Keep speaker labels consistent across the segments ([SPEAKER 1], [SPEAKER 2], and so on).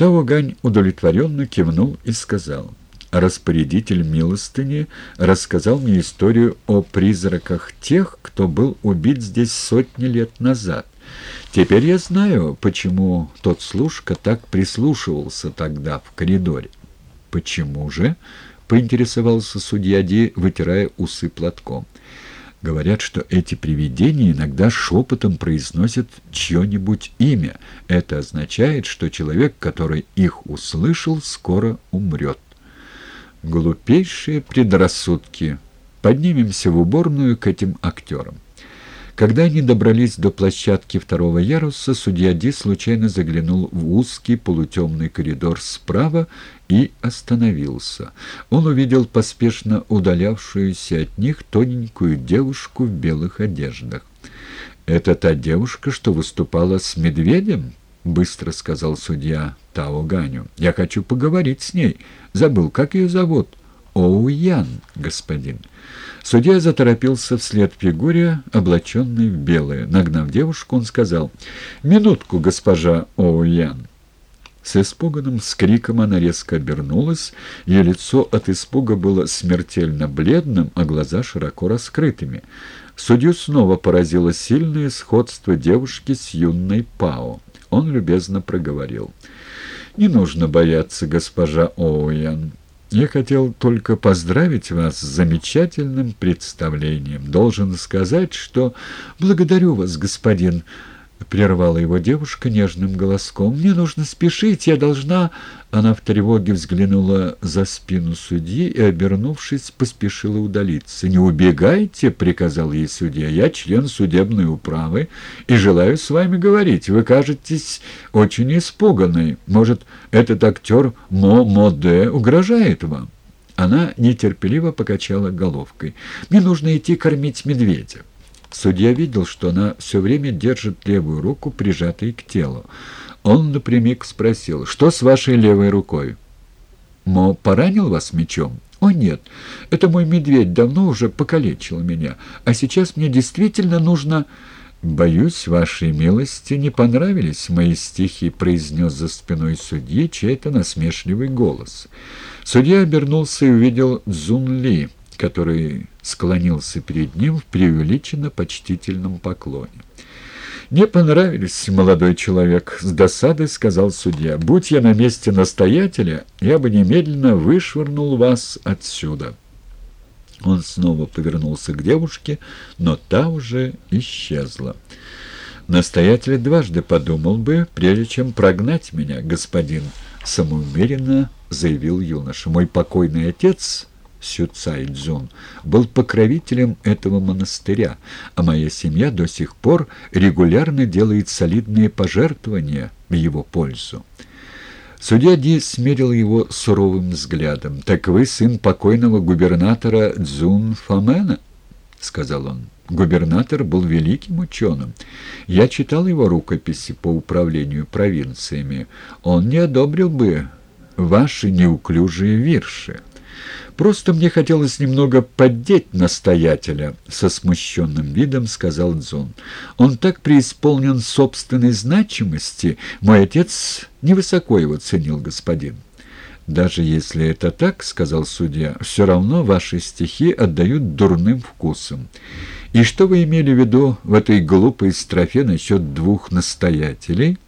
[SPEAKER 1] Таугань удовлетворенно кивнул и сказал. Распорядитель милостыни рассказал мне историю о призраках тех, кто был убит здесь сотни лет назад. Теперь я знаю, почему тот служка так прислушивался тогда в коридоре. «Почему же?» — поинтересовался судья Ди, вытирая усы платком. Говорят, что эти привидения иногда шепотом произносят чье-нибудь имя. Это означает, что человек, который их услышал, скоро умрет. Глупейшие предрассудки. Поднимемся в уборную к этим актерам. Когда они добрались до площадки второго яруса, судья Ди случайно заглянул в узкий полутемный коридор справа и остановился. Он увидел поспешно удалявшуюся от них тоненькую девушку в белых одеждах. «Это та девушка, что выступала с медведем?» — быстро сказал судья Тао Ганю. «Я хочу поговорить с ней. Забыл, как ее зовут?» «Оуян, господин». Судья заторопился вслед фигуре, облаченной в белое. Нагнав девушку, он сказал «Минутку, госпожа Оуян». С испуганным скриком она резко обернулась, ее лицо от испуга было смертельно бледным, а глаза широко раскрытыми. Судью снова поразило сильное сходство девушки с юной Пао. Он любезно проговорил. «Не нужно бояться, госпожа Оуян. Я хотел только поздравить вас с замечательным представлением. Должен сказать, что благодарю вас, господин — прервала его девушка нежным голоском. «Мне нужно спешить, я должна...» Она в тревоге взглянула за спину судьи и, обернувшись, поспешила удалиться. «Не убегайте!» — приказал ей судья. «Я член судебной управы и желаю с вами говорить. Вы кажетесь очень испуганной. Может, этот актер Мо Моде угрожает вам?» Она нетерпеливо покачала головкой. «Мне нужно идти кормить медведя». Судья видел, что она все время держит левую руку, прижатой к телу. Он напрямик спросил, что с вашей левой рукой? «Мо поранил вас мечом?» «О, нет, это мой медведь давно уже покалечил меня, а сейчас мне действительно нужно...» «Боюсь, вашей милости не понравились мои стихи», — произнес за спиной судьи чей-то насмешливый голос. Судья обернулся и увидел Цзун Ли — который склонился перед ним в преувеличенно почтительном поклоне. «Не понравились, молодой человек», — с досадой сказал судья. «Будь я на месте настоятеля, я бы немедленно вышвырнул вас отсюда». Он снова повернулся к девушке, но та уже исчезла. «Настоятель дважды подумал бы, прежде чем прогнать меня, господин», — самоуверенно заявил юноша. «Мой покойный отец Сюцайдзун, был покровителем этого монастыря, а моя семья до сих пор регулярно делает солидные пожертвования в его пользу. Судья Ди смерил его суровым взглядом. «Так вы сын покойного губернатора Цзун Фомена?» — сказал он. Губернатор был великим ученым. Я читал его рукописи по управлению провинциями. Он не одобрил бы ваши неуклюжие вирши. «Просто мне хотелось немного поддеть настоятеля», — со смущенным видом сказал Дзун. «Он так преисполнен собственной значимости. Мой отец невысоко его ценил, господин». «Даже если это так, — сказал судья, — все равно ваши стихи отдают дурным вкусом. И что вы имели в виду в этой глупой строфе насчет двух настоятелей?»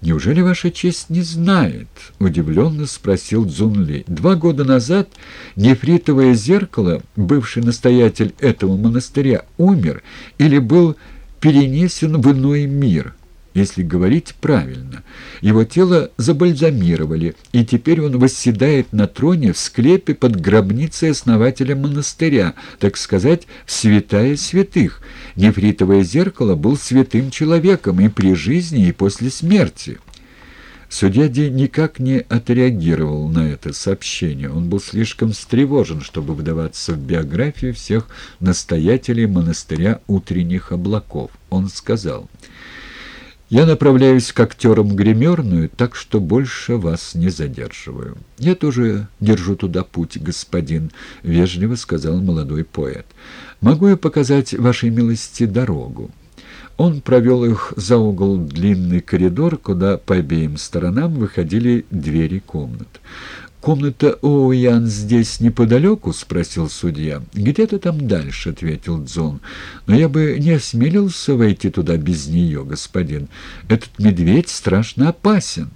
[SPEAKER 1] «Неужели ваша честь не знает?» — удивленно спросил Цзунли. «Два года назад нефритовое зеркало, бывший настоятель этого монастыря, умер или был перенесен в иной мир» если говорить правильно. Его тело забальзамировали, и теперь он восседает на троне в склепе под гробницей основателя монастыря, так сказать, в святая святых. Нефритовое зеркало был святым человеком и при жизни, и после смерти. Судья Ди никак не отреагировал на это сообщение. Он был слишком встревожен, чтобы вдаваться в биографию всех настоятелей монастыря утренних облаков. Он сказал... Я направляюсь к актерам в гримерную, так что больше вас не задерживаю. Я тоже держу туда путь, господин, — вежливо сказал молодой поэт. Могу я показать вашей милости дорогу? Он провел их за угол длинный коридор, куда по обеим сторонам выходили двери комнат. «Комната Оуян здесь неподалеку?» — спросил судья. «Где-то там дальше», — ответил Дзон. «Но я бы не осмелился войти туда без нее, господин. Этот медведь страшно опасен».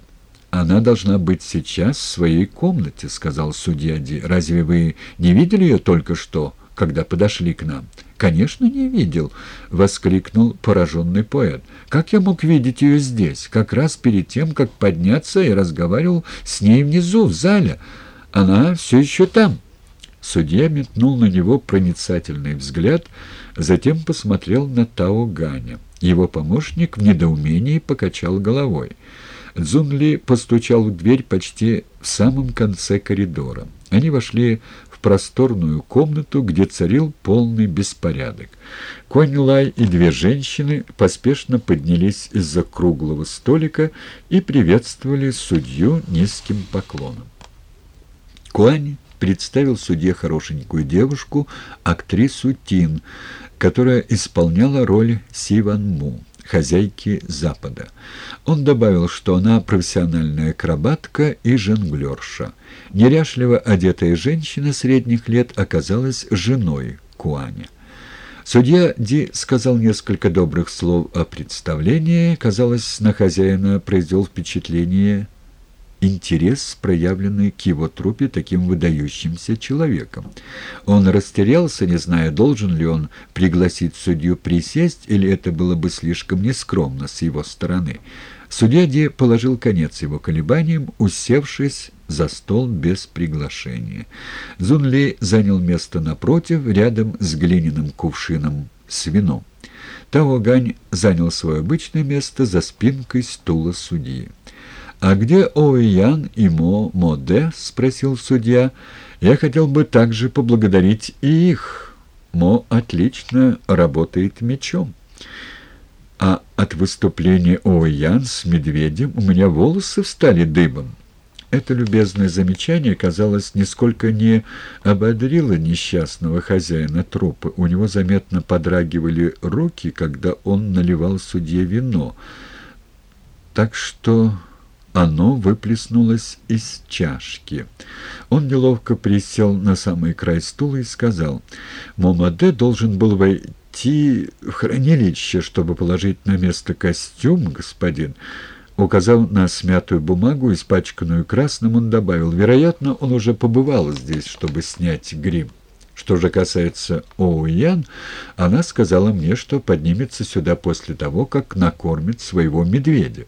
[SPEAKER 1] «Она должна быть сейчас в своей комнате», — сказал судья Ди. «Разве вы не видели ее только что, когда подошли к нам?» «Конечно, не видел», — воскликнул пораженный поэт. «Как я мог видеть ее здесь, как раз перед тем, как подняться и разговаривал с ней внизу, в зале? Она все еще там». Судья метнул на него проницательный взгляд, затем посмотрел на Тао Ганя. Его помощник в недоумении покачал головой. Цзунли постучал в дверь почти в самом конце коридора. Они вошли просторную комнату, где царил полный беспорядок. Конь Лай и две женщины поспешно поднялись из-за круглого столика и приветствовали судью низким поклоном. Куань представил судье хорошенькую девушку, актрису Тин, которая исполняла роль Сиван Му хозяйки Запада. Он добавил, что она профессиональная акробатка и жонглерша. Неряшливо одетая женщина средних лет оказалась женой Куаня. Судья Ди сказал несколько добрых слов о представлении. Казалось, на хозяина произвел впечатление интерес, проявленный к его трупе таким выдающимся человеком. Он растерялся, не зная, должен ли он пригласить судью присесть, или это было бы слишком нескромно с его стороны. Судья Ди положил конец его колебаниям, усевшись за стол без приглашения. Зунли занял место напротив, рядом с глиняным кувшином с вином. Тао Гань занял свое обычное место за спинкой стула судьи. «А где Оуян и Мо Моде?» — спросил судья. «Я хотел бы также поблагодарить и их. Мо отлично работает мечом. А от выступления Оуян с медведем у меня волосы встали дыбом». Это любезное замечание, казалось, нисколько не ободрило несчастного хозяина трупа. У него заметно подрагивали руки, когда он наливал судье вино. Так что оно выплеснулось из чашки. Он неловко присел на самый край стула и сказал, «Момаде должен был войти в хранилище, чтобы положить на место костюм, господин». Указав на смятую бумагу, испачканную красным, он добавил, «Вероятно, он уже побывал здесь, чтобы снять грим». Что же касается Оуян, она сказала мне, что поднимется сюда после того, как накормит своего медведя.